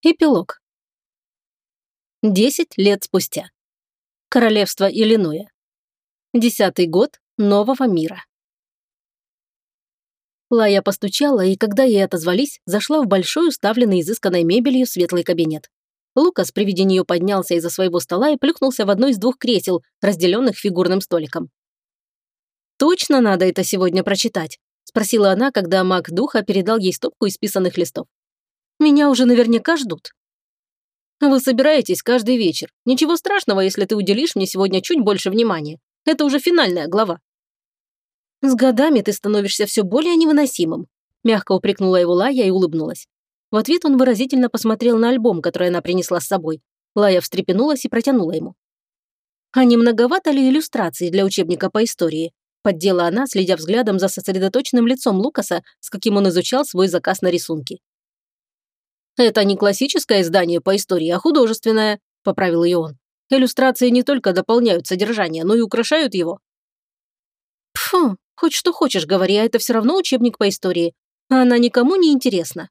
Эпилог. Десять лет спустя. Королевство Иллинойя. Десятый год нового мира. Лая постучала, и когда ей отозвались, зашла в большой, уставленный изысканной мебелью светлый кабинет. Лукас при виде нее поднялся из-за своего стола и плюхнулся в одно из двух кресел, разделенных фигурным столиком. «Точно надо это сегодня прочитать?» – спросила она, когда маг духа передал ей стопку исписанных листов. Меня уже наверняка ждут. Вы собираетесь каждый вечер. Ничего страшного, если ты уделишь мне сегодня чуть больше внимания. Это уже финальная глава. С годами ты становишься все более невыносимым. Мягко упрекнула его Лая и улыбнулась. В ответ он выразительно посмотрел на альбом, который она принесла с собой. Лая встрепенулась и протянула ему. «А не многовато ли иллюстраций для учебника по истории?» Поддела она, следя взглядом за сосредоточенным лицом Лукаса, с каким он изучал свой заказ на рисунки. «Это не классическое издание по истории, а художественное», – поправил ее он. «Иллюстрации не только дополняют содержание, но и украшают его». «Фу, хоть что хочешь говори, а это все равно учебник по истории. Она никому не интересна».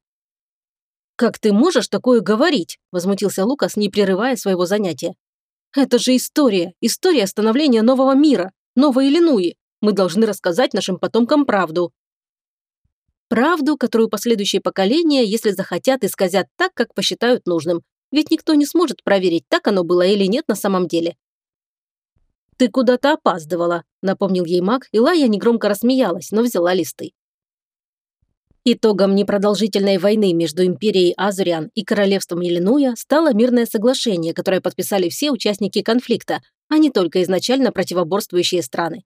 «Как ты можешь такое говорить?» – возмутился Лукас, не прерывая своего занятия. «Это же история, история становления нового мира, новой Иллинуи. Мы должны рассказать нашим потомкам правду. Правду, которую последующие поколения, если захотят, исказят так, как посчитают нужным. Ведь никто не сможет проверить, так оно было или нет на самом деле. «Ты куда-то опаздывала», – напомнил ей маг, и Лая негромко рассмеялась, но взяла листы. Итогом непродолжительной войны между империей Азуриан и королевством Иллинуя стало мирное соглашение, которое подписали все участники конфликта, а не только изначально противоборствующие страны.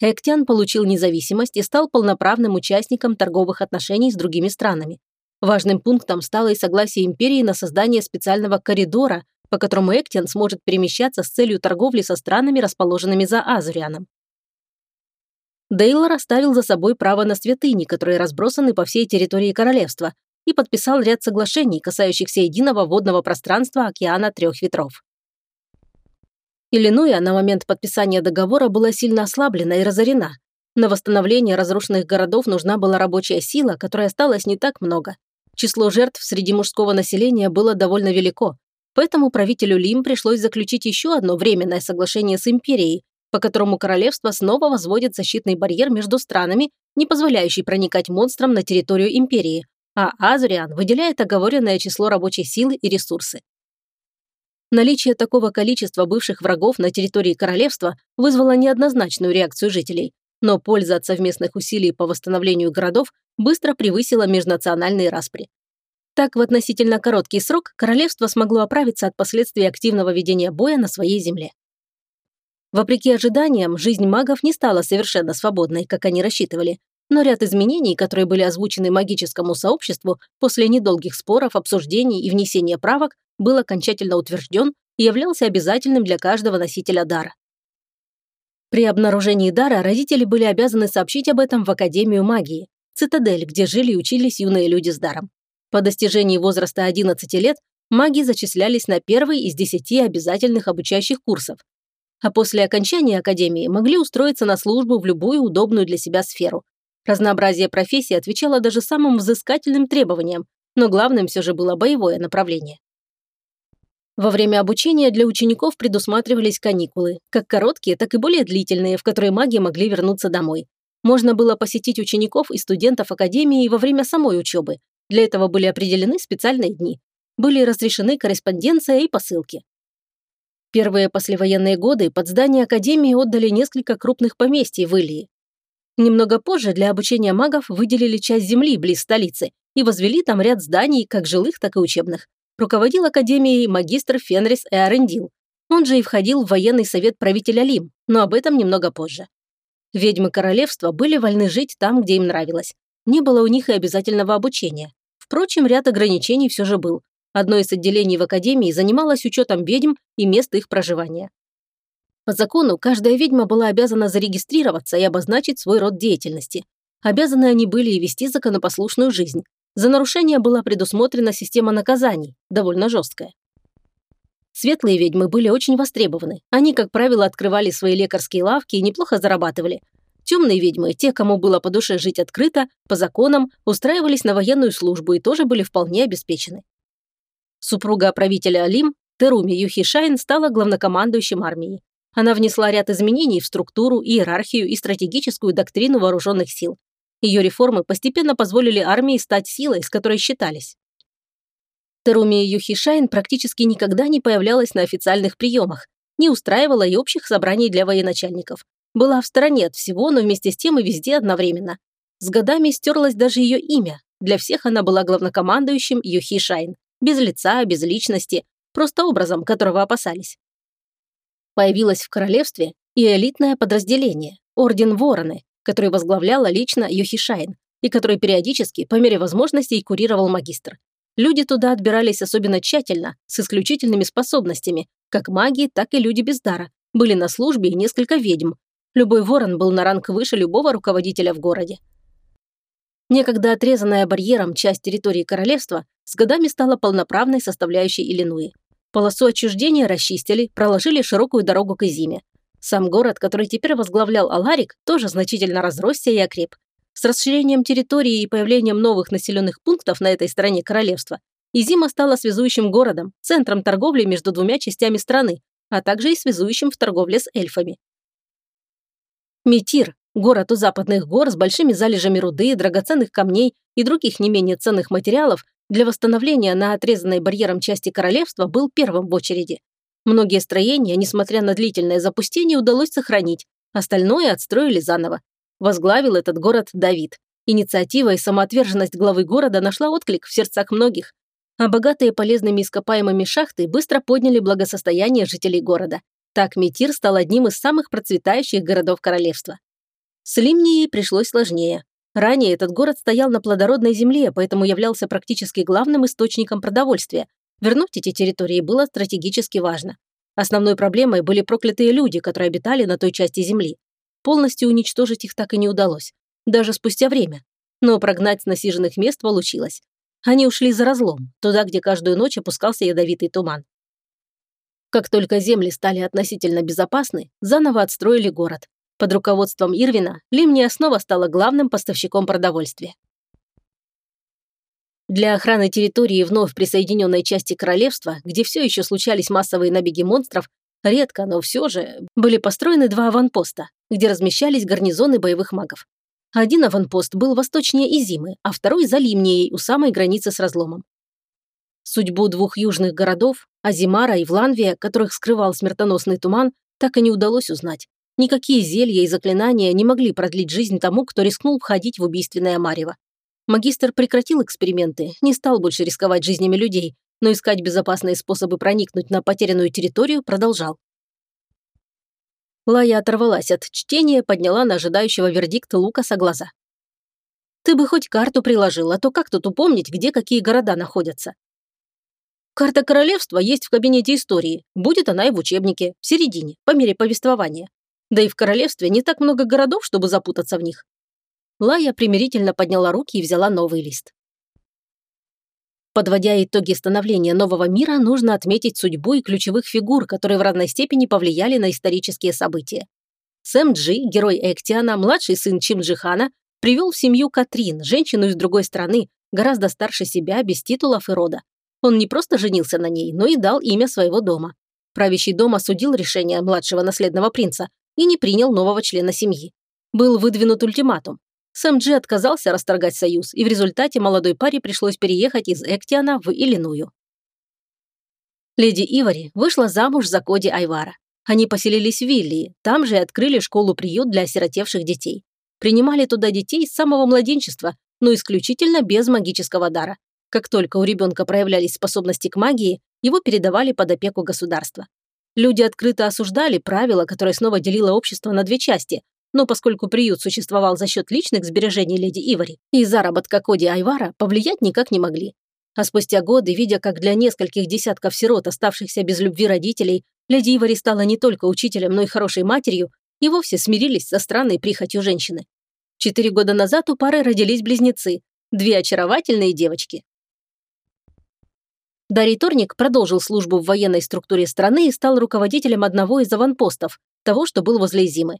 Эктиан получил независимость и стал полноправным участником торговых отношений с другими странами. Важным пунктом стало и согласие империи на создание специального коридора, по которому Эктиан сможет перемещаться с целью торговли со странами, расположенными за Азурианом. Дейлор оставил за собой право на святыни, которые разбросаны по всей территории королевства, и подписал ряд соглашений, касающихся единого водного пространства океана трех ветров. Иллинуя на момент подписания договора была сильно ослаблена и разорена. На восстановление разрушенных городов нужна была рабочая сила, которой осталось не так много. Число жертв среди мужского населения было довольно велико, поэтому правителю Лим пришлось заключить еще одно временное соглашение с империей, по которому королевство снова возводит защитный барьер между странами, не позволяющий проникать монстрам на территорию империи, а Азуриан выделяет оговоренное число рабочей силы и ресурсы. Наличие такого количества бывших врагов на территории королевства вызвало неоднозначную реакцию жителей, но польза от совместных усилий по восстановлению городов быстро превысила межнациональные распри. Так, в относительно короткий срок королевство смогло оправиться от последствий активного ведения боя на своей земле. Вопреки ожиданиям, жизнь магов не стала совершенно свободной, как они рассчитывали, но ряд изменений, которые были озвучены магическому сообществу после недолгих споров, обсуждений и внесения правок, был окончательно утвержден и являлся обязательным для каждого носителя дара. При обнаружении дара родители были обязаны сообщить об этом в Академию магии, цитадель, где жили и учились юные люди с даром. По достижении возраста 11 лет маги зачислялись на первый из 10 обязательных обучающих курсов, а после окончания Академии могли устроиться на службу в любую удобную для себя сферу. Разнообразие профессий отвечало даже самым взыскательным требованиям, но главным все же было боевое направление. Во время обучения для учеников предусматривались каникулы, как короткие, так и более длительные, в которые маги могли вернуться домой. Можно было посетить учеников и студентов академии во время самой учебы. Для этого были определены специальные дни. Были разрешены корреспонденция и посылки. Первые послевоенные годы под здание академии отдали несколько крупных поместий в Ильи. Немного позже для обучения магов выделили часть земли близ столицы и возвели там ряд зданий, как жилых, так и учебных руководил академией магистр Фенрис Эарендил. Он же и входил в военный совет правителя Лим, но об этом немного позже. Ведьмы королевства были вольны жить там, где им нравилось. Не было у них и обязательного обучения. Впрочем, ряд ограничений все же был. Одно из отделений в академии занималось учетом ведьм и места их проживания. По закону, каждая ведьма была обязана зарегистрироваться и обозначить свой род деятельности. Обязаны они были и вести законопослушную жизнь, за нарушение была предусмотрена система наказаний, довольно жесткая. Светлые ведьмы были очень востребованы. Они, как правило, открывали свои лекарские лавки и неплохо зарабатывали. Темные ведьмы, те, кому было по душе жить открыто, по законам, устраивались на военную службу и тоже были вполне обеспечены. Супруга правителя Алим, Теруми Юхишайн, стала главнокомандующим армией. Она внесла ряд изменений в структуру, иерархию и стратегическую доктрину вооруженных сил. Ее реформы постепенно позволили армии стать силой, с которой считались. Теруми Юхишайн практически никогда не появлялась на официальных приемах, не устраивала и общих собраний для военачальников. Была в стороне от всего, но вместе с тем и везде одновременно. С годами стерлось даже ее имя. Для всех она была главнокомандующим Юхишайн. Без лица, без личности, просто образом, которого опасались. Появилось в королевстве и элитное подразделение – Орден Вороны, который возглавляла лично Юхишайн и который периодически, по мере возможностей, курировал магистр. Люди туда отбирались особенно тщательно, с исключительными способностями, как маги, так и люди без дара. Были на службе и несколько ведьм. Любой ворон был на ранг выше любого руководителя в городе. Некогда отрезанная барьером часть территории королевства с годами стала полноправной составляющей Иллинуи. Полосу отчуждения расчистили, проложили широкую дорогу к Изиме. Сам город, который теперь возглавлял Аларик, тоже значительно разросся и окреп. С расширением территории и появлением новых населенных пунктов на этой стороне королевства, Изима стала связующим городом, центром торговли между двумя частями страны, а также и связующим в торговле с эльфами. Метир – город у западных гор с большими залежами руды, драгоценных камней и других не менее ценных материалов для восстановления на отрезанной барьером части королевства был первым в очереди. Многие строения, несмотря на длительное запустение, удалось сохранить, остальное отстроили заново. Возглавил этот город Давид. Инициатива и самоотверженность главы города нашла отклик в сердцах многих. А богатые полезными ископаемыми шахты быстро подняли благосостояние жителей города. Так Метир стал одним из самых процветающих городов королевства. С Лимнией пришлось сложнее. Ранее этот город стоял на плодородной земле, поэтому являлся практически главным источником продовольствия. Вернуть эти территории было стратегически важно. Основной проблемой были проклятые люди, которые обитали на той части земли. Полностью уничтожить их так и не удалось, даже спустя время. Но прогнать с насиженных мест получилось. Они ушли за разлом, туда, где каждую ночь опускался ядовитый туман. Как только земли стали относительно безопасны, заново отстроили город. Под руководством Ирвина Лимния снова стала главным поставщиком продовольствия. Для охраны территории вновь присоединенной части королевства, где все еще случались массовые набеги монстров, редко, но все же, были построены два аванпоста, где размещались гарнизоны боевых магов. Один аванпост был восточнее Изимы, а второй за Лимнией у самой границы с разломом. Судьбу двух южных городов, Азимара и Вланвия, которых скрывал смертоносный туман, так и не удалось узнать. Никакие зелья и заклинания не могли продлить жизнь тому, кто рискнул входить в убийственное марево. Магистр прекратил эксперименты, не стал больше рисковать жизнями людей, но искать безопасные способы проникнуть на потерянную территорию продолжал. Лая оторвалась от чтения, подняла на ожидающего вердикта Лукаса глаза. «Ты бы хоть карту приложил, а то как тут упомнить, где какие города находятся?» «Карта королевства есть в кабинете истории. Будет она и в учебнике, в середине, по мере повествования. Да и в королевстве не так много городов, чтобы запутаться в них». Лая примирительно подняла руки и взяла новый лист. Подводя итоги становления нового мира, нужно отметить судьбу и ключевых фигур, которые в разной степени повлияли на исторические события. Сэм Джи, герой Эктиана, младший сын Чим Джихана, привел в семью Катрин, женщину из другой страны, гораздо старше себя, без титулов и рода. Он не просто женился на ней, но и дал имя своего дома. Правящий дом осудил решение младшего наследного принца и не принял нового члена семьи. Был выдвинут ультиматум. Сэм Джи отказался расторгать союз, и в результате молодой паре пришлось переехать из Эктиана в Иллиную. Леди Ивари вышла замуж за Коди Айвара. Они поселились в Виллии, там же и открыли школу-приют для осиротевших детей. Принимали туда детей с самого младенчества, но исключительно без магического дара. Как только у ребенка проявлялись способности к магии, его передавали под опеку государства. Люди открыто осуждали правило, которое снова делило общество на две части, но поскольку приют существовал за счет личных сбережений леди Ивари и заработка Коди Айвара, повлиять никак не могли. А спустя годы, видя, как для нескольких десятков сирот, оставшихся без любви родителей, леди Ивари стала не только учителем, но и хорошей матерью, и вовсе смирились со странной прихотью женщины. Четыре года назад у пары родились близнецы, две очаровательные девочки. Дарий Торник продолжил службу в военной структуре страны и стал руководителем одного из аванпостов, того, что был возле Зимы.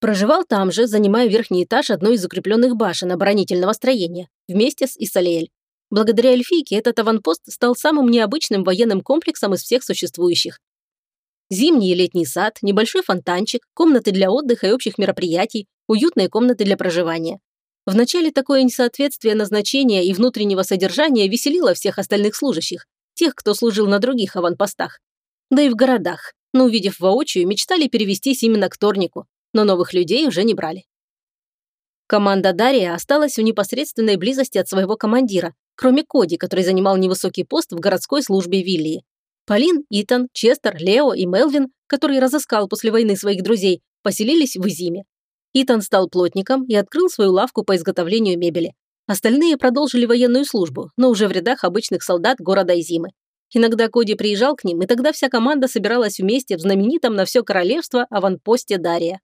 Проживал там же, занимая верхний этаж одной из укрепленных башен оборонительного строения, вместе с Исалиэль. Благодаря эльфийке этот аванпост стал самым необычным военным комплексом из всех существующих. Зимний и летний сад, небольшой фонтанчик, комнаты для отдыха и общих мероприятий, уютные комнаты для проживания. Вначале такое несоответствие назначения и внутреннего содержания веселило всех остальных служащих, тех, кто служил на других аванпостах. Да и в городах, но увидев воочию, мечтали перевестись именно к Торнику, но новых людей уже не брали. Команда Дария осталась в непосредственной близости от своего командира, кроме Коди, который занимал невысокий пост в городской службе Виллии. Полин, Итан, Честер, Лео и Мелвин, который разыскал после войны своих друзей, поселились в Изиме. Итан стал плотником и открыл свою лавку по изготовлению мебели. Остальные продолжили военную службу, но уже в рядах обычных солдат города Изимы. Иногда Коди приезжал к ним, и тогда вся команда собиралась вместе в знаменитом на все королевство аванпосте Дария.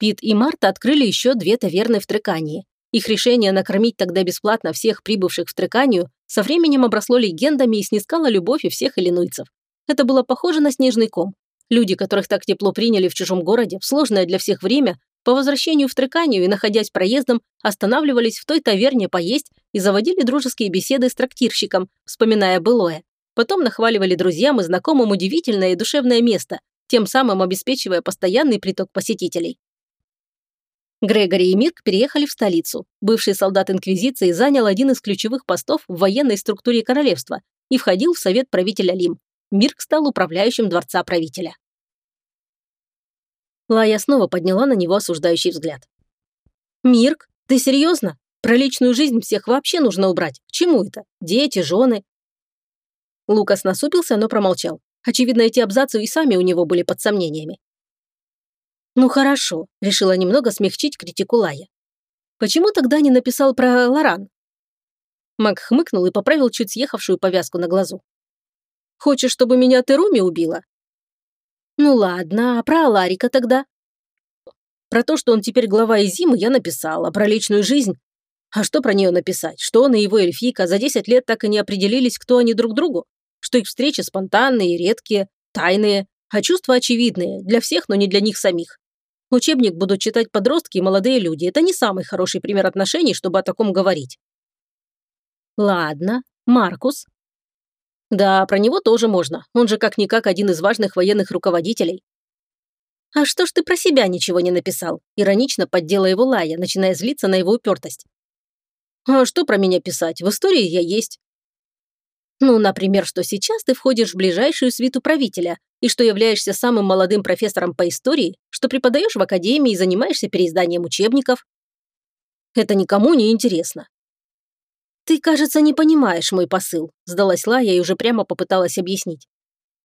Пит и Марта открыли еще две таверны в Трекании. Их решение накормить тогда бесплатно всех прибывших в Треканию со временем обросло легендами и снискало любовь у всех иллинуйцев. Это было похоже на снежный ком. Люди, которых так тепло приняли в чужом городе в сложное для всех время, по возвращению в Треканию и находясь проездом, останавливались в той таверне поесть и заводили дружеские беседы с трактирщиком, вспоминая былое. Потом нахваливали друзьям и знакомым удивительное и душевное место, тем самым обеспечивая постоянный приток посетителей. Грегори и Мирк переехали в столицу. Бывший солдат Инквизиции занял один из ключевых постов в военной структуре королевства и входил в совет правителя Лим. Мирк стал управляющим дворца правителя. Лая снова подняла на него осуждающий взгляд. «Мирк, ты серьезно? Про личную жизнь всех вообще нужно убрать. К чему это? Дети, жены?» Лукас насупился, но промолчал. Очевидно, эти абзацы и сами у него были под сомнениями. «Ну хорошо», – решила немного смягчить критику Лая. «Почему тогда не написал про Лоран?» Мак хмыкнул и поправил чуть съехавшую повязку на глазу. «Хочешь, чтобы меня Теруми убила?» «Ну ладно, а про Аларика тогда?» «Про то, что он теперь глава Изимы, я написала, про личную жизнь. А что про нее написать? Что он и его эльфийка за 10 лет так и не определились, кто они друг другу? Что их встречи спонтанные, редкие, тайные, а чувства очевидные, для всех, но не для них самих. Учебник будут читать подростки и молодые люди. Это не самый хороший пример отношений, чтобы о таком говорить. Ладно, Маркус. Да, про него тоже можно. Он же как-никак один из важных военных руководителей. А что ж ты про себя ничего не написал? Иронично поддела его Лая, начиная злиться на его упертость. А что про меня писать? В истории я есть. Ну, например, что сейчас ты входишь в ближайшую свиту правителя, и что являешься самым молодым профессором по истории, что преподаешь в академии и занимаешься переизданием учебников. Это никому не интересно. «Ты, кажется, не понимаешь мой посыл», – сдалась Лая и уже прямо попыталась объяснить.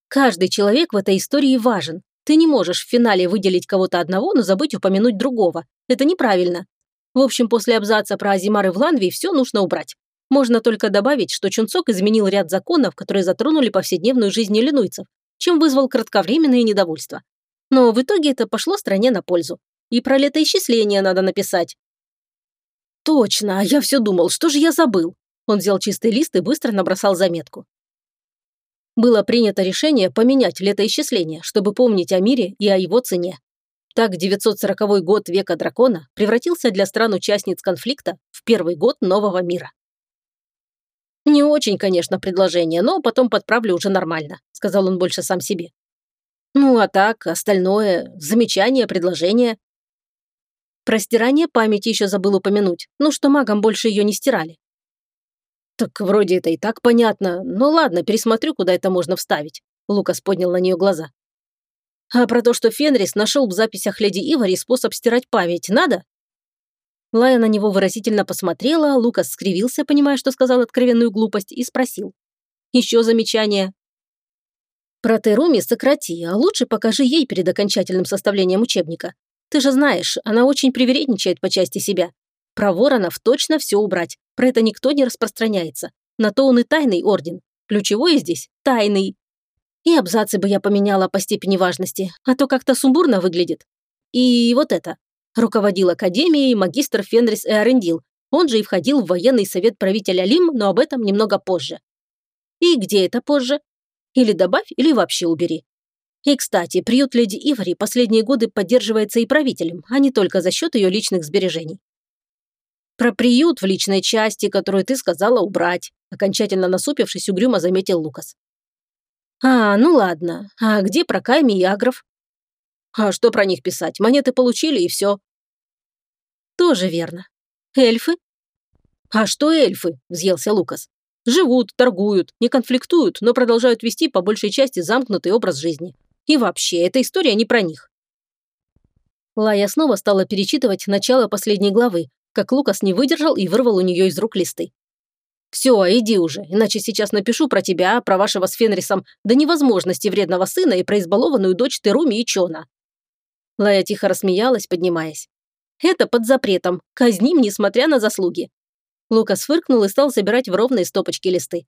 «Каждый человек в этой истории важен. Ты не можешь в финале выделить кого-то одного, но забыть упомянуть другого. Это неправильно. В общем, после абзаца про Азимары в Ланвии все нужно убрать. Можно только добавить, что Чунцок изменил ряд законов, которые затронули повседневную жизнь иллинуйцев, чем вызвал кратковременное недовольство. Но в итоге это пошло стране на пользу. И про летоисчисление надо написать. Точно, а я все думал, что же я забыл? Он взял чистый лист и быстро набросал заметку. Было принято решение поменять летоисчисление, чтобы помнить о мире и о его цене. Так 940 год века дракона превратился для стран-участниц конфликта в первый год нового мира. «Не очень, конечно, предложение, но потом подправлю уже нормально», сказал он больше сам себе. «Ну, а так, остальное, замечания, предложения». Про стирание памяти еще забыл упомянуть, ну что магам больше ее не стирали. «Так вроде это и так понятно. Ну ладно, пересмотрю, куда это можно вставить». Лукас поднял на нее глаза. «А про то, что Фенрис нашел в записях леди Ивари способ стирать память, надо?» Лая на него выразительно посмотрела, Лукас скривился, понимая, что сказал откровенную глупость, и спросил. «Еще замечание?» «Про Теруми сократи, а лучше покажи ей перед окончательным составлением учебника. Ты же знаешь, она очень привередничает по части себя. Про воронов точно все убрать, про это никто не распространяется. На то он и тайный орден. Ключевой здесь – тайный. И абзацы бы я поменяла по степени важности, а то как-то сумбурно выглядит. И вот это. Руководил академией магистр Фенрис Эарендил. Он же и входил в военный совет правителя Лим, но об этом немного позже. И где это позже? Или добавь, или вообще убери. И, кстати, приют леди Ивари последние годы поддерживается и правителем, а не только за счет ее личных сбережений. Про приют в личной части, которую ты сказала убрать», окончательно насупившись, угрюмо заметил Лукас. «А, ну ладно. А где про Кайми и Агров?» «А что про них писать? Монеты получили и все». «Тоже верно. Эльфы?» «А что эльфы?» – взъелся Лукас. «Живут, торгуют, не конфликтуют, но продолжают вести по большей части замкнутый образ жизни. И вообще, эта история не про них». Лая снова стала перечитывать начало последней главы, как Лукас не выдержал и вырвал у нее из рук листы. «Все, иди уже, иначе сейчас напишу про тебя, про вашего с Фенрисом до невозможности вредного сына и про избалованную дочь Теруми и Чона». Лая тихо рассмеялась, поднимаясь. «Это под запретом. Казним, несмотря на заслуги». Лукас фыркнул и стал собирать в ровные стопочки листы.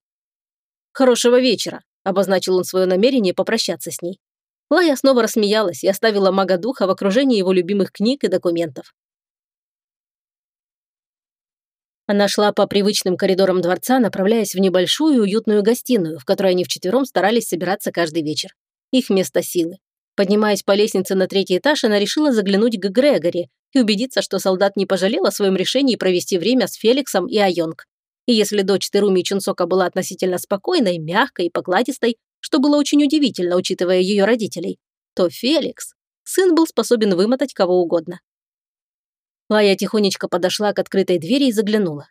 «Хорошего вечера», – обозначил он свое намерение попрощаться с ней. Лая снова рассмеялась и оставила мага духа в окружении его любимых книг и документов. Она шла по привычным коридорам дворца, направляясь в небольшую уютную гостиную, в которой они вчетвером старались собираться каждый вечер. Их место силы. Поднимаясь по лестнице на третий этаж, она решила заглянуть к Грегори и убедиться, что солдат не пожалел о своем решении провести время с Феликсом и Айонг. И если дочь Теруми Чунсока была относительно спокойной, мягкой и покладистой, что было очень удивительно, учитывая ее родителей, то Феликс, сын был способен вымотать кого угодно. Лая тихонечко подошла к открытой двери и заглянула.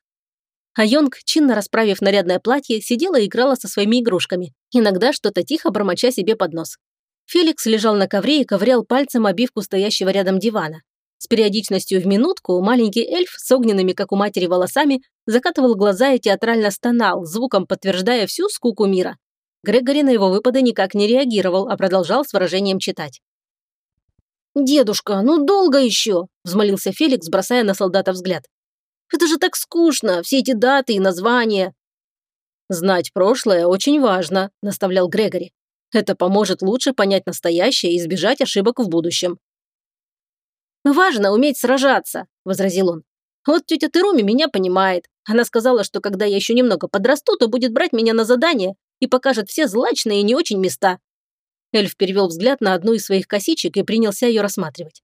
А Йонг, чинно расправив нарядное платье, сидела и играла со своими игрушками, иногда что-то тихо бормоча себе под нос. Феликс лежал на ковре и ковырял пальцем обивку стоящего рядом дивана. С периодичностью в минутку маленький эльф с огненными, как у матери, волосами закатывал глаза и театрально стонал, звуком подтверждая всю скуку мира. Грегори на его выпады никак не реагировал, а продолжал с выражением читать. «Дедушка, ну долго еще?» – взмолился Феликс, бросая на солдата взгляд. «Это же так скучно, все эти даты и названия». «Знать прошлое очень важно», – наставлял Грегори. «Это поможет лучше понять настоящее и избежать ошибок в будущем». «Важно уметь сражаться», – возразил он. «Вот тетя Теруми меня понимает. Она сказала, что когда я еще немного подрасту, то будет брать меня на задание и покажет все злачные и не очень места. Эльф перевел взгляд на одну из своих косичек и принялся ее рассматривать.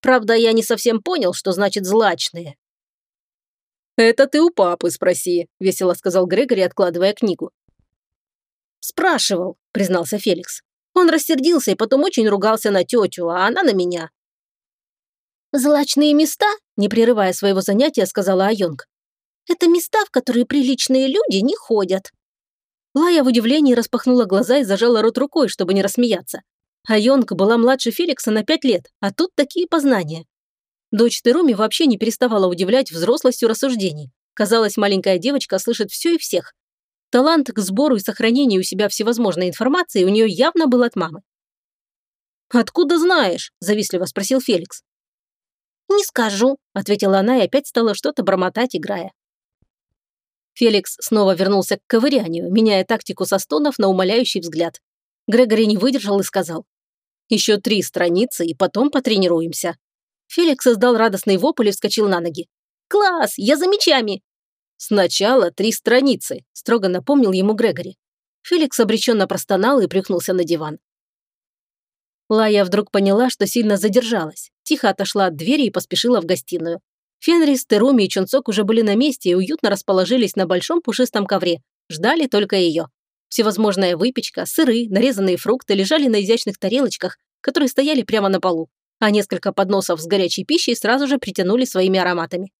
Правда, я не совсем понял, что значит «злачные». «Это ты у папы спроси», – весело сказал Грегори, откладывая книгу. «Спрашивал», – признался Феликс. Он рассердился и потом очень ругался на тетю, а она на меня. «Злачные места?» – не прерывая своего занятия, сказала Айонг. «Это места, в которые приличные люди не ходят». Лая в удивлении распахнула глаза и зажала рот рукой, чтобы не рассмеяться. А Йонг была младше Феликса на пять лет, а тут такие познания. Дочь Теруми вообще не переставала удивлять взрослостью рассуждений. Казалось, маленькая девочка слышит все и всех. Талант к сбору и сохранению у себя всевозможной информации у нее явно был от мамы. «Откуда знаешь?» – завистливо спросил Феликс. «Не скажу», – ответила она и опять стала что-то бормотать, играя. Феликс снова вернулся к ковырянию, меняя тактику со стонов на умоляющий взгляд. Грегори не выдержал и сказал. «Еще три страницы, и потом потренируемся». Феликс издал радостный вопль и вскочил на ноги. «Класс! Я за мечами!» «Сначала три страницы», – строго напомнил ему Грегори. Феликс обреченно простонал и плюхнулся на диван. Лая вдруг поняла, что сильно задержалась, тихо отошла от двери и поспешила в гостиную. Фенрис, Теруми и Чунцок уже были на месте и уютно расположились на большом пушистом ковре. Ждали только ее. Всевозможная выпечка, сыры, нарезанные фрукты лежали на изящных тарелочках, которые стояли прямо на полу, а несколько подносов с горячей пищей сразу же притянули своими ароматами.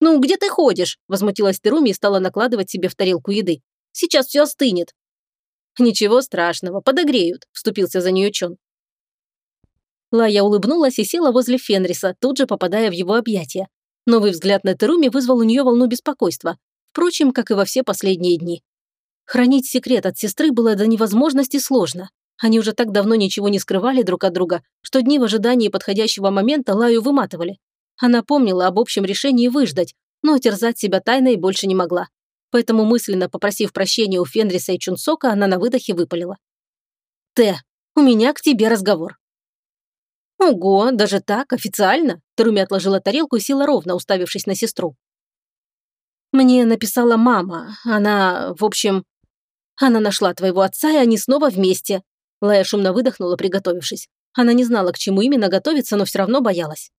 «Ну, где ты ходишь?» – возмутилась Теруми и стала накладывать себе в тарелку еды. «Сейчас все остынет». «Ничего страшного, подогреют», – вступился за нее Чон. Лая улыбнулась и села возле Фенриса, тут же попадая в его объятия. Новый взгляд на Теруми вызвал у нее волну беспокойства. Впрочем, как и во все последние дни. Хранить секрет от сестры было до невозможности сложно. Они уже так давно ничего не скрывали друг от друга, что дни в ожидании подходящего момента Лаю выматывали. Она помнила об общем решении выждать, но терзать себя тайной больше не могла. Поэтому мысленно попросив прощения у Фенриса и Чунсока, она на выдохе выпалила. «Т, у меня к тебе разговор». «Ого, даже так, официально?» Таруми отложила тарелку и села ровно, уставившись на сестру. «Мне написала мама. Она, в общем... Она нашла твоего отца, и они снова вместе». Лая шумно выдохнула, приготовившись. Она не знала, к чему именно готовиться, но все равно боялась.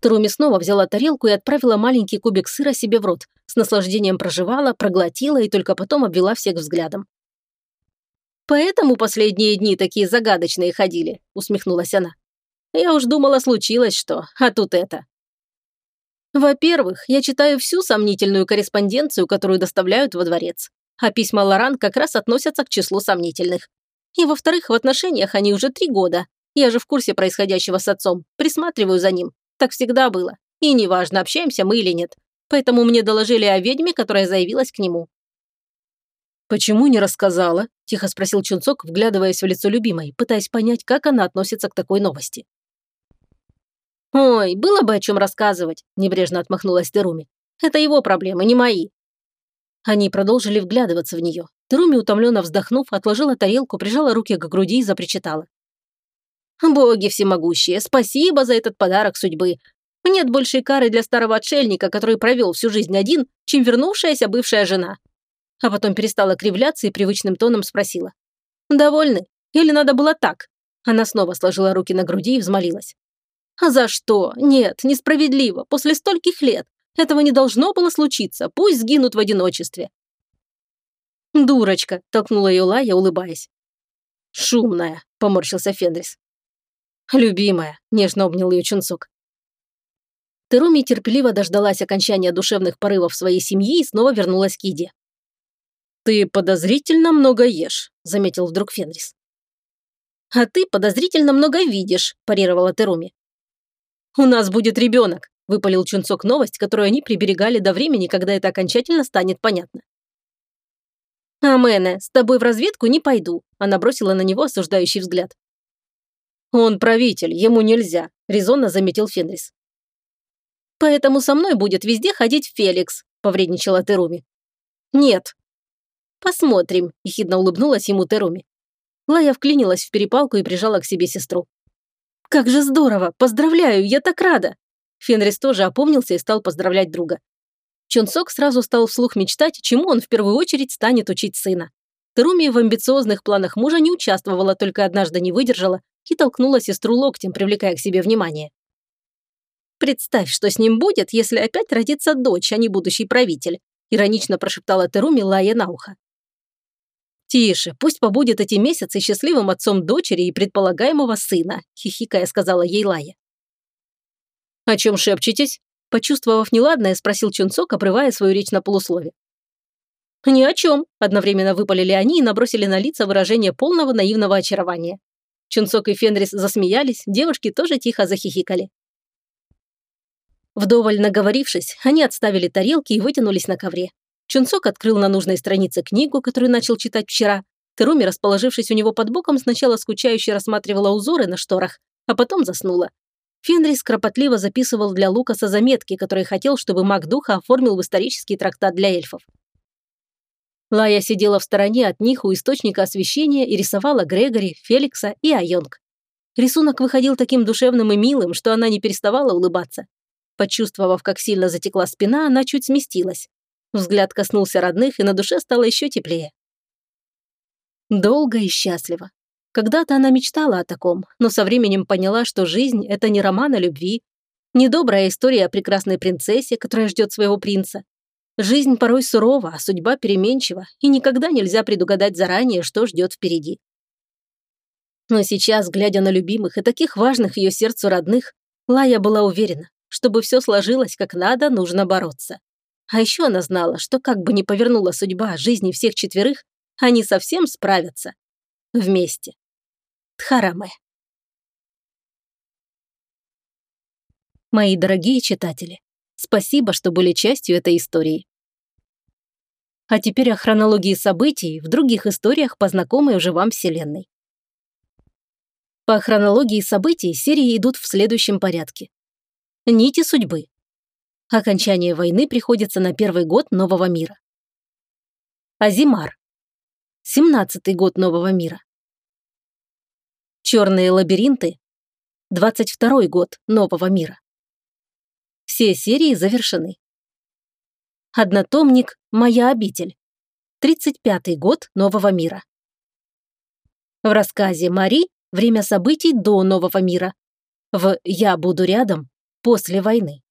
Труми снова взяла тарелку и отправила маленький кубик сыра себе в рот, с наслаждением проживала, проглотила и только потом обвела всех взглядом. «Поэтому последние дни такие загадочные ходили», – усмехнулась она. «Я уж думала, случилось что, а тут это». «Во-первых, я читаю всю сомнительную корреспонденцию, которую доставляют во дворец, а письма Лоран как раз относятся к числу сомнительных. И во-вторых, в отношениях они уже три года. Я же в курсе происходящего с отцом, присматриваю за ним, так всегда было. И неважно, общаемся мы или нет. Поэтому мне доложили о ведьме, которая заявилась к нему. «Почему не рассказала?» – тихо спросил Чунцок, вглядываясь в лицо любимой, пытаясь понять, как она относится к такой новости. «Ой, было бы о чем рассказывать», – небрежно отмахнулась Теруми. «Это его проблемы, не мои». Они продолжили вглядываться в нее. Теруми, утомленно вздохнув, отложила тарелку, прижала руки к груди и запричитала. Боги всемогущие, спасибо за этот подарок судьбы. Нет большей кары для старого отшельника, который провел всю жизнь один, чем вернувшаяся бывшая жена. А потом перестала кривляться и привычным тоном спросила. «Довольны? Или надо было так?» Она снова сложила руки на груди и взмолилась. «А за что? Нет, несправедливо. После стольких лет. Этого не должно было случиться. Пусть сгинут в одиночестве». «Дурочка», – толкнула ее Лая, улыбаясь. «Шумная», – поморщился Фенрис. «Любимая», – нежно обнял ее Чунцок. Теруми терпеливо дождалась окончания душевных порывов своей семьи и снова вернулась к еде. «Ты подозрительно много ешь», – заметил вдруг Фенрис. «А ты подозрительно много видишь», – парировала Теруми. «У нас будет ребенок», – выпалил Чунцок новость, которую они приберегали до времени, когда это окончательно станет понятно. «Амене, с тобой в разведку не пойду», – она бросила на него осуждающий взгляд. «Он правитель, ему нельзя», – резонно заметил Фенрис. «Поэтому со мной будет везде ходить Феликс», – повредничала Теруми. «Нет». «Посмотрим», – ехидно улыбнулась ему Теруми. Лая вклинилась в перепалку и прижала к себе сестру. «Как же здорово! Поздравляю, я так рада!» Фенрис тоже опомнился и стал поздравлять друга. Чунсок сразу стал вслух мечтать, чему он в первую очередь станет учить сына. Теруми в амбициозных планах мужа не участвовала, только однажды не выдержала и толкнула сестру локтем, привлекая к себе внимание. «Представь, что с ним будет, если опять родится дочь, а не будущий правитель», иронично прошептала Теруми, лая на ухо. «Тише, пусть побудет эти месяцы счастливым отцом дочери и предполагаемого сына», хихикая сказала ей Лая. «О чем шепчетесь?» Почувствовав неладное, спросил Чунцок, обрывая свою речь на полуслове. «Ни о чем», – одновременно выпалили они и набросили на лица выражение полного наивного очарования. Чунцок и Фенрис засмеялись, девушки тоже тихо захихикали. Вдоволь наговорившись, они отставили тарелки и вытянулись на ковре. Чунцок открыл на нужной странице книгу, которую начал читать вчера. Теруми, расположившись у него под боком, сначала скучающе рассматривала узоры на шторах, а потом заснула. Фенрис кропотливо записывал для Лукаса заметки, которые хотел, чтобы маг духа оформил в исторический трактат для эльфов. Лая сидела в стороне от них у источника освещения и рисовала Грегори, Феликса и Айонг. Рисунок выходил таким душевным и милым, что она не переставала улыбаться. Почувствовав, как сильно затекла спина, она чуть сместилась. Взгляд коснулся родных, и на душе стало еще теплее. Долго и счастливо. Когда-то она мечтала о таком, но со временем поняла, что жизнь – это не роман о любви, не добрая история о прекрасной принцессе, которая ждет своего принца, Жизнь порой сурова, а судьба переменчива, и никогда нельзя предугадать заранее, что ждет впереди. Но сейчас, глядя на любимых и таких важных ее сердцу родных, Лая была уверена, чтобы все сложилось как надо, нужно бороться. А еще она знала, что как бы ни повернула судьба жизни всех четверых, они совсем справятся. Вместе. Тхараме. Мои дорогие читатели, спасибо, что были частью этой истории. А теперь о хронологии событий в других историях по знакомой уже вам вселенной. По хронологии событий серии идут в следующем порядке. Нити судьбы. Окончание войны приходится на первый год нового мира. Азимар. Семнадцатый год нового мира. Черные лабиринты. Двадцать второй год нового мира. Все серии завершены. Однотомник «Моя обитель». 35-й год Нового мира. В рассказе Мари время событий до Нового мира. В «Я буду рядом» после войны.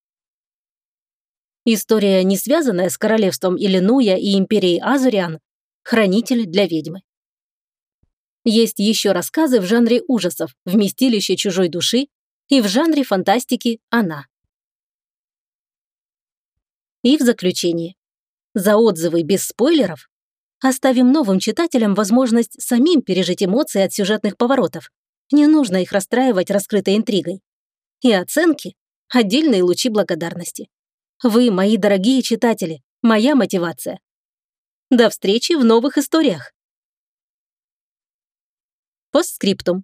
История, не связанная с королевством Иллинуя и империей Азуриан, хранитель для ведьмы. Есть еще рассказы в жанре ужасов «Вместилище чужой души» и в жанре фантастики «Она». И в заключение. За отзывы без спойлеров оставим новым читателям возможность самим пережить эмоции от сюжетных поворотов. Не нужно их расстраивать раскрытой интригой. И оценки – отдельные лучи благодарности. Вы, мои дорогие читатели, моя мотивация. До встречи в новых историях. Постскриптум.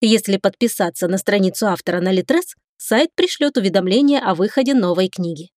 Если подписаться на страницу автора на Литрес, сайт пришлет уведомление о выходе новой книги.